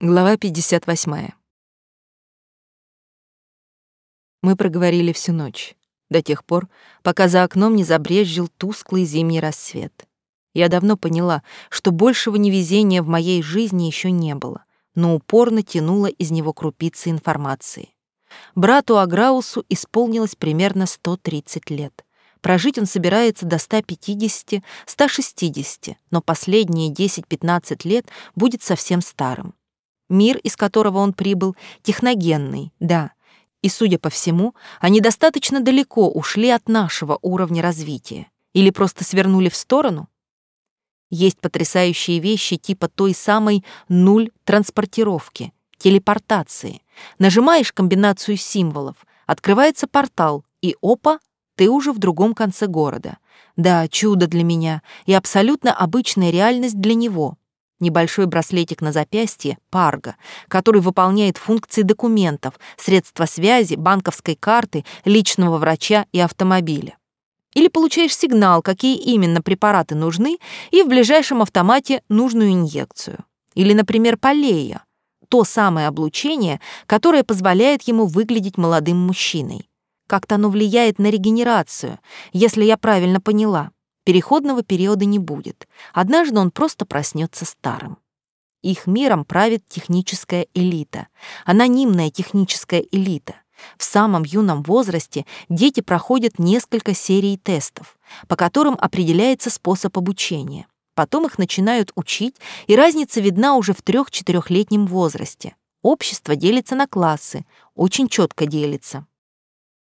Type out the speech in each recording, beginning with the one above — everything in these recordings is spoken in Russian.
Глава 58. Мы проговорили всю ночь, до тех пор, пока за окном не забрезжил тусклый зимний рассвет. Я давно поняла, что большего невезения в моей жизни еще не было, но упорно тянула из него крупицы информации. Брату Аграусу исполнилось примерно 130 лет. Прожить он собирается до 150-160, но последние 10-15 лет будет совсем старым. Мир, из которого он прибыл, техногенный, да. И, судя по всему, они достаточно далеко ушли от нашего уровня развития. Или просто свернули в сторону? Есть потрясающие вещи типа той самой нуль транспортировки, телепортации. Нажимаешь комбинацию символов, открывается портал, и опа, ты уже в другом конце города. Да, чудо для меня и абсолютно обычная реальность для него. Небольшой браслетик на запястье — парга, который выполняет функции документов, средства связи, банковской карты, личного врача и автомобиля. Или получаешь сигнал, какие именно препараты нужны, и в ближайшем автомате нужную инъекцию. Или, например, полея — то самое облучение, которое позволяет ему выглядеть молодым мужчиной. Как-то оно влияет на регенерацию, если я правильно поняла. Переходного периода не будет. Однажды он просто проснется старым. Их миром правит техническая элита, анонимная техническая элита. В самом юном возрасте дети проходят несколько серий тестов, по которым определяется способ обучения. Потом их начинают учить, и разница видна уже в трех-четырехлетнем возрасте. Общество делится на классы, очень четко делится.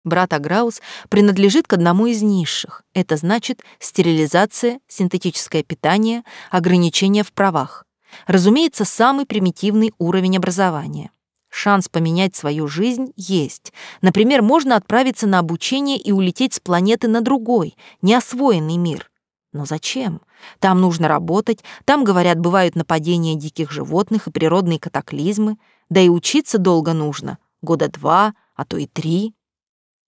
Брат Аграус принадлежит к одному из низших. Это значит стерилизация, синтетическое питание, ограничения в правах. Разумеется, самый примитивный уровень образования. Шанс поменять свою жизнь есть. Например, можно отправиться на обучение и улететь с планеты на другой, неосвоенный мир. Но зачем? Там нужно работать, там, говорят, бывают нападения диких животных и природные катаклизмы, да и учиться долго нужно, года два, а то и три.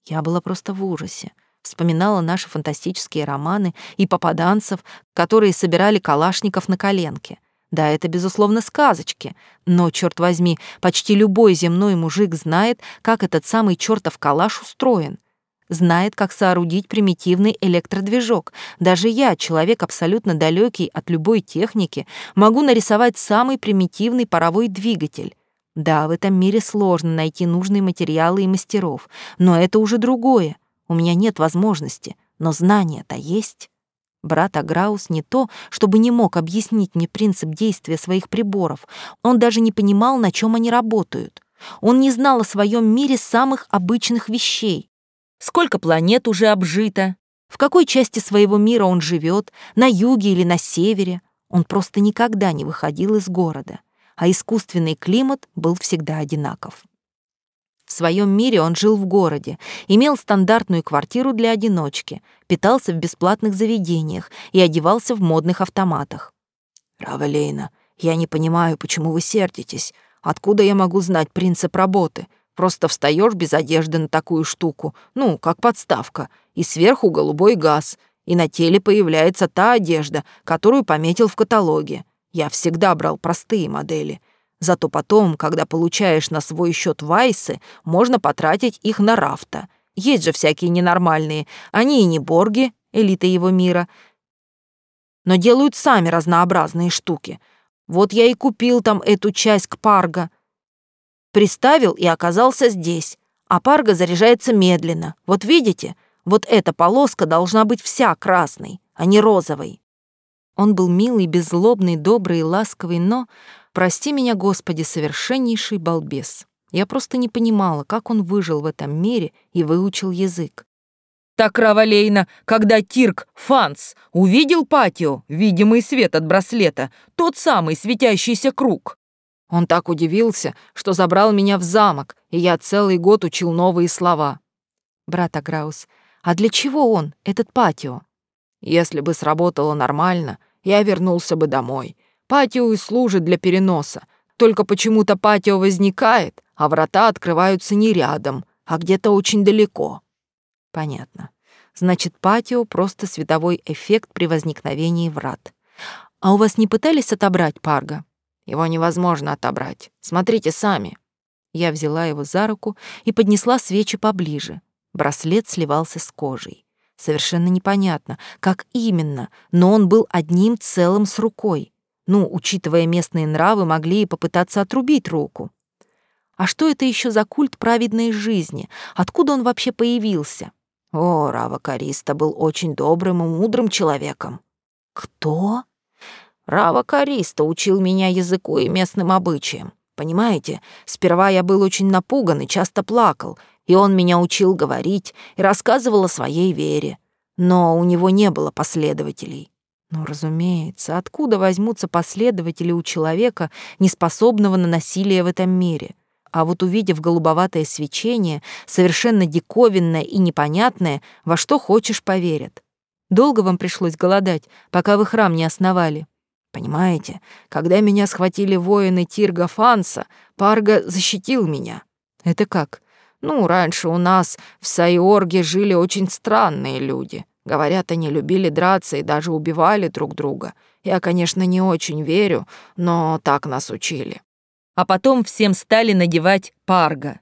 Я была просто в ужасе. Вспоминала наши фантастические романы и попаданцев, которые собирали калашников на коленке. Да, это, безусловно, сказочки, но, черт возьми, почти любой земной мужик знает, как этот самый чертов калаш устроен. Знает, как соорудить примитивный электродвижок. Даже я, человек абсолютно далекий от любой техники, могу нарисовать самый примитивный паровой двигатель. Да, в этом мире сложно найти нужные материалы и мастеров, но это уже другое. У меня нет возможности, но знания-то есть. Брат Аграус не то, чтобы не мог объяснить мне принцип действия своих приборов. Он даже не понимал, на чем они работают. Он не знал о своем мире самых обычных вещей. Сколько планет уже обжито, в какой части своего мира он живет, на юге или на севере. Он просто никогда не выходил из города а искусственный климат был всегда одинаков. В своем мире он жил в городе, имел стандартную квартиру для одиночки, питался в бесплатных заведениях и одевался в модных автоматах. «Равелейна, я не понимаю, почему вы сердитесь. Откуда я могу знать принцип работы? Просто встаешь без одежды на такую штуку, ну, как подставка, и сверху голубой газ, и на теле появляется та одежда, которую пометил в каталоге. Я всегда брал простые модели. Зато потом, когда получаешь на свой счет вайсы, можно потратить их на рафта. Есть же всякие ненормальные. Они и не борги, элита его мира, но делают сами разнообразные штуки. Вот я и купил там эту часть к Парго. Приставил и оказался здесь. А Парго заряжается медленно. Вот видите? Вот эта полоска должна быть вся красной, а не розовой. Он был милый, беззлобный, добрый и ласковый, но, прости меня, Господи, совершеннейший балбес. Я просто не понимала, как он выжил в этом мире и выучил язык. Так равалейно, когда Тирк Фанс увидел патио, видимый свет от браслета, тот самый светящийся круг. Он так удивился, что забрал меня в замок, и я целый год учил новые слова. Брат Аграус, а для чего он, этот патио? Если бы сработало нормально, я вернулся бы домой. Патио и служит для переноса. Только почему-то патио возникает, а врата открываются не рядом, а где-то очень далеко. Понятно. Значит, патио — просто световой эффект при возникновении врат. А у вас не пытались отобрать Парга? Его невозможно отобрать. Смотрите сами». Я взяла его за руку и поднесла свечи поближе. Браслет сливался с кожей. Совершенно непонятно, как именно, но он был одним целым с рукой. Ну, учитывая местные нравы, могли и попытаться отрубить руку. А что это еще за культ праведной жизни? Откуда он вообще появился? О, Рава Кариста был очень добрым и мудрым человеком. Кто? Рава Кариста учил меня языку и местным обычаям. Понимаете, сперва я был очень напуган и часто плакал, и он меня учил говорить и рассказывал о своей вере. Но у него не было последователей. Ну, разумеется, откуда возьмутся последователи у человека, неспособного на насилие в этом мире? А вот увидев голубоватое свечение, совершенно диковинное и непонятное, во что хочешь поверят. Долго вам пришлось голодать, пока вы храм не основали? Понимаете, когда меня схватили воины Тирга Фанса, Парга защитил меня. Это как? Ну, раньше у нас в Сайорге жили очень странные люди. Говорят, они любили драться и даже убивали друг друга. Я, конечно, не очень верю, но так нас учили. А потом всем стали надевать парга.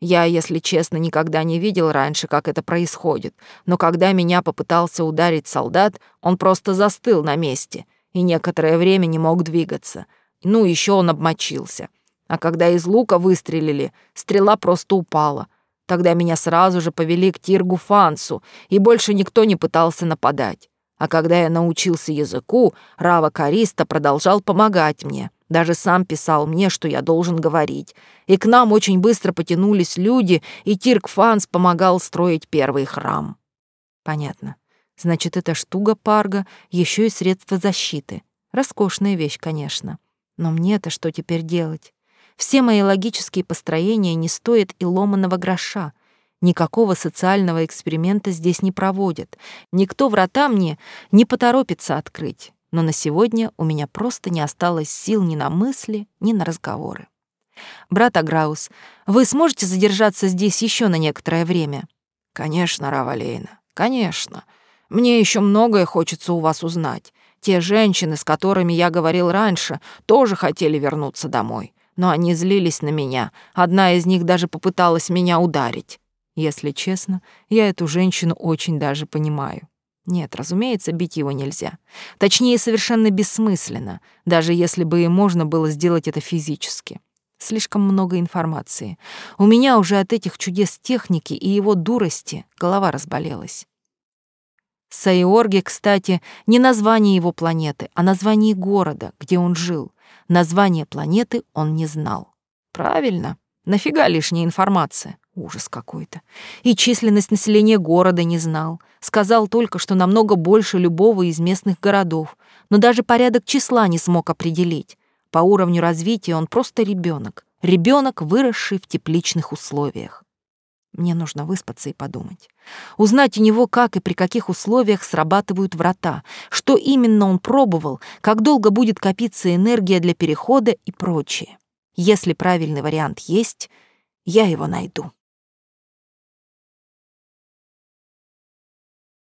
Я, если честно, никогда не видел раньше, как это происходит, но когда меня попытался ударить солдат, он просто застыл на месте и некоторое время не мог двигаться. Ну, еще он обмочился. А когда из лука выстрелили, стрела просто упала. Тогда меня сразу же повели к Тиргу Фансу, и больше никто не пытался нападать. А когда я научился языку, Рава Кариста продолжал помогать мне. Даже сам писал мне, что я должен говорить. И к нам очень быстро потянулись люди, и Тирк Фанс помогал строить первый храм. Понятно. Значит, эта штука парга еще и средство защиты. Роскошная вещь, конечно. Но мне-то что теперь делать? Все мои логические построения не стоят и ломаного гроша. Никакого социального эксперимента здесь не проводят. Никто врата мне не поторопится открыть. Но на сегодня у меня просто не осталось сил ни на мысли, ни на разговоры. Брат Аграус, вы сможете задержаться здесь еще на некоторое время? Конечно, Равалейна, конечно. Мне еще многое хочется у вас узнать. Те женщины, с которыми я говорил раньше, тоже хотели вернуться домой но они злились на меня. Одна из них даже попыталась меня ударить. Если честно, я эту женщину очень даже понимаю. Нет, разумеется, бить его нельзя. Точнее, совершенно бессмысленно, даже если бы и можно было сделать это физически. Слишком много информации. У меня уже от этих чудес техники и его дурости голова разболелась. Сайорги, кстати, не название его планеты, а название города, где он жил. Название планеты он не знал. Правильно. Нафига лишняя информация? Ужас какой-то. И численность населения города не знал. Сказал только, что намного больше любого из местных городов. Но даже порядок числа не смог определить. По уровню развития он просто ребенок. Ребенок, выросший в тепличных условиях. Мне нужно выспаться и подумать. Узнать у него, как и при каких условиях срабатывают врата, что именно он пробовал, как долго будет копиться энергия для перехода и прочее. Если правильный вариант есть, я его найду.